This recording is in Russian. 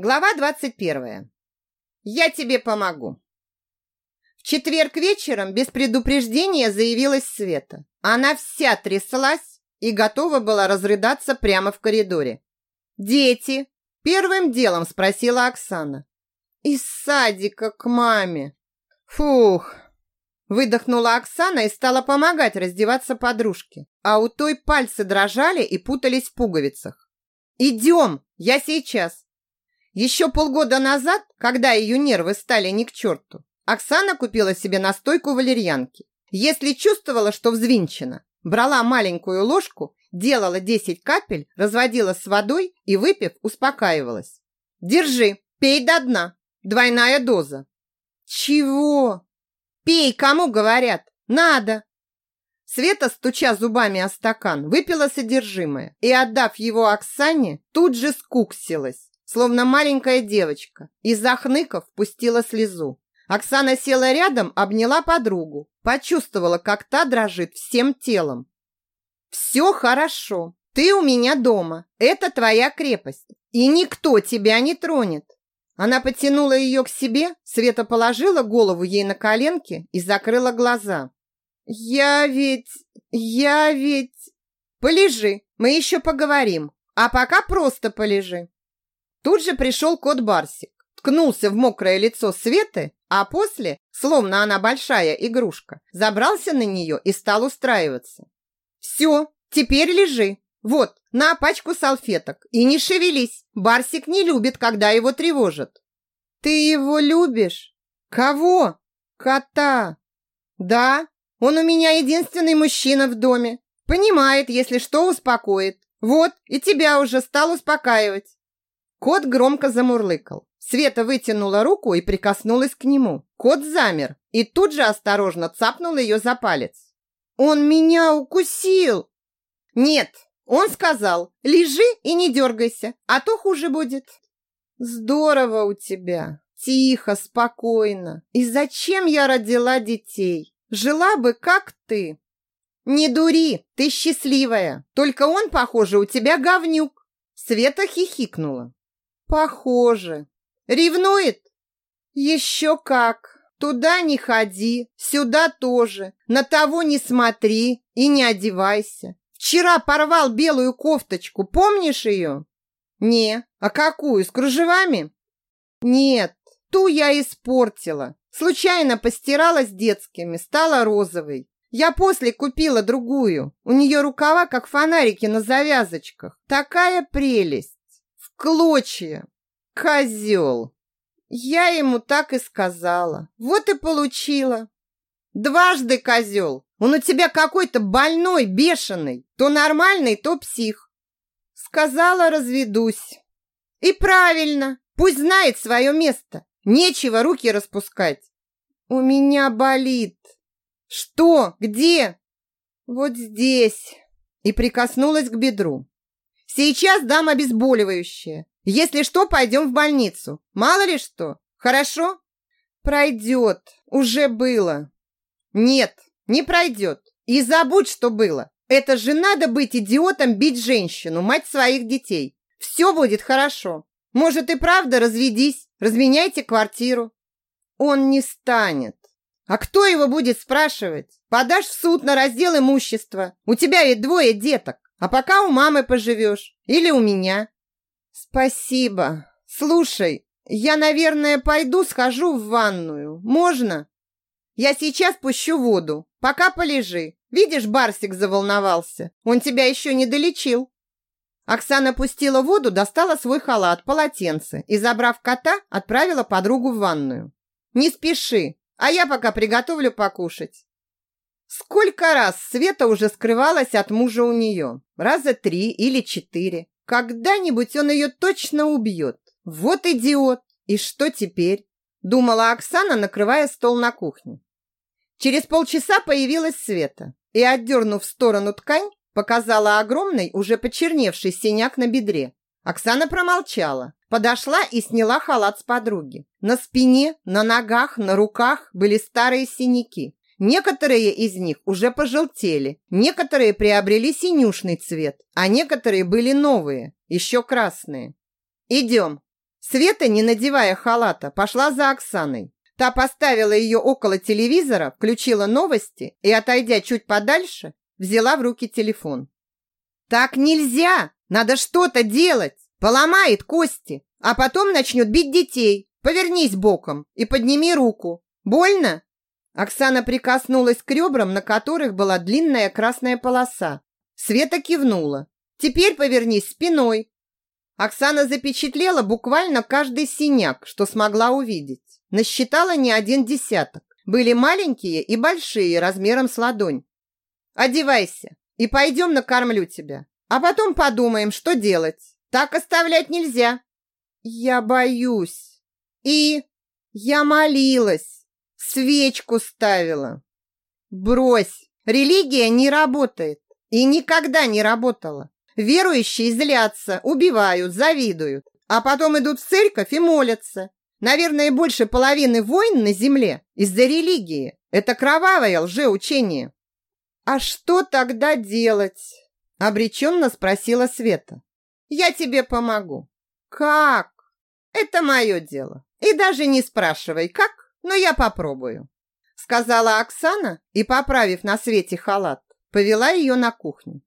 Глава 21. Я тебе помогу. В четверг вечером без предупреждения заявилась Света. Она вся тряслась и готова была разрыдаться прямо в коридоре. «Дети?» – первым делом спросила Оксана. «Из садика к маме». «Фух!» Выдохнула Оксана и стала помогать раздеваться подружке, а у той пальцы дрожали и путались в пуговицах. «Идем, я сейчас!» Еще полгода назад, когда ее нервы стали не к черту, Оксана купила себе настойку валерьянки. Если чувствовала, что взвинчена, брала маленькую ложку, делала 10 капель, разводила с водой и, выпив, успокаивалась. «Держи, пей до дна. Двойная доза». «Чего?» «Пей, кому говорят. Надо». Света, стуча зубами о стакан, выпила содержимое и, отдав его Оксане, тут же скуксилась словно маленькая девочка, и захныков пустила слезу. Оксана села рядом, обняла подругу, почувствовала, как та дрожит всем телом. «Все хорошо, ты у меня дома, это твоя крепость, и никто тебя не тронет». Она потянула ее к себе, Света положила голову ей на коленки и закрыла глаза. «Я ведь... я ведь...» «Полежи, мы еще поговорим, а пока просто полежи». Тут же пришел кот Барсик, ткнулся в мокрое лицо Светы, а после, словно она большая игрушка, забрался на нее и стал устраиваться. «Все, теперь лежи. Вот, на пачку салфеток. И не шевелись. Барсик не любит, когда его тревожат». «Ты его любишь?» «Кого?» «Кота». «Да, он у меня единственный мужчина в доме. Понимает, если что, успокоит. Вот, и тебя уже стал успокаивать. Кот громко замурлыкал. Света вытянула руку и прикоснулась к нему. Кот замер и тут же осторожно цапнул ее за палец. «Он меня укусил!» «Нет, он сказал, лежи и не дергайся, а то хуже будет». «Здорово у тебя, тихо, спокойно. И зачем я родила детей? Жила бы, как ты». «Не дури, ты счастливая. Только он, похоже, у тебя говнюк». Света хихикнула. Похоже. Ревнует? Еще как. Туда не ходи, сюда тоже. На того не смотри и не одевайся. Вчера порвал белую кофточку, помнишь ее? Не. А какую, с кружевами? Нет, ту я испортила. Случайно постирала с детскими, стала розовой. Я после купила другую. У нее рукава, как фонарики на завязочках. Такая прелесть клочья. Козел. Я ему так и сказала. Вот и получила. Дважды козел. Он у тебя какой-то больной, бешеный. То нормальный, то псих. Сказала, разведусь. И правильно. Пусть знает свое место. Нечего руки распускать. У меня болит. Что? Где? Вот здесь. И прикоснулась к бедру. Сейчас дам обезболивающее. Если что, пойдем в больницу. Мало ли что. Хорошо? Пройдет. Уже было. Нет, не пройдет. И забудь, что было. Это же надо быть идиотом бить женщину, мать своих детей. Все будет хорошо. Может и правда разведись, разменяйте квартиру. Он не станет. А кто его будет спрашивать? Подашь в суд на раздел имущества. У тебя ведь двое деток. А пока у мамы поживешь. Или у меня. Спасибо. Слушай, я, наверное, пойду схожу в ванную. Можно? Я сейчас пущу воду. Пока полежи. Видишь, Барсик заволновался. Он тебя еще не долечил. Оксана пустила воду, достала свой халат, полотенце и, забрав кота, отправила подругу в ванную. Не спеши, а я пока приготовлю покушать. Сколько раз Света уже скрывалась от мужа у нее? Раза три или четыре. Когда-нибудь он ее точно убьет. Вот идиот! И что теперь? Думала Оксана, накрывая стол на кухне. Через полчаса появилась Света и, отдернув в сторону ткань, показала огромный, уже почерневший синяк на бедре. Оксана промолчала, подошла и сняла халат с подруги. На спине, на ногах, на руках были старые синяки. Некоторые из них уже пожелтели, некоторые приобрели синюшный цвет, а некоторые были новые, еще красные. «Идем!» Света, не надевая халата, пошла за Оксаной. Та поставила ее около телевизора, включила новости и, отойдя чуть подальше, взяла в руки телефон. «Так нельзя! Надо что-то делать! Поломает кости, а потом начнет бить детей. Повернись боком и подними руку. Больно?» Оксана прикоснулась к ребрам, на которых была длинная красная полоса. Света кивнула. «Теперь повернись спиной». Оксана запечатлела буквально каждый синяк, что смогла увидеть. Насчитала не один десяток. Были маленькие и большие, размером с ладонь. «Одевайся и пойдем накормлю тебя. А потом подумаем, что делать. Так оставлять нельзя». «Я боюсь». «И?» «Я молилась». Свечку ставила. Брось, религия не работает и никогда не работала. Верующие злятся, убивают, завидуют, а потом идут в церковь и молятся. Наверное, больше половины войн на земле из-за религии. Это кровавое лжеучение. А что тогда делать? Обреченно спросила Света. Я тебе помогу. Как? Это мое дело. И даже не спрашивай, как, но я попробую», сказала Оксана и, поправив на свете халат, повела ее на кухню.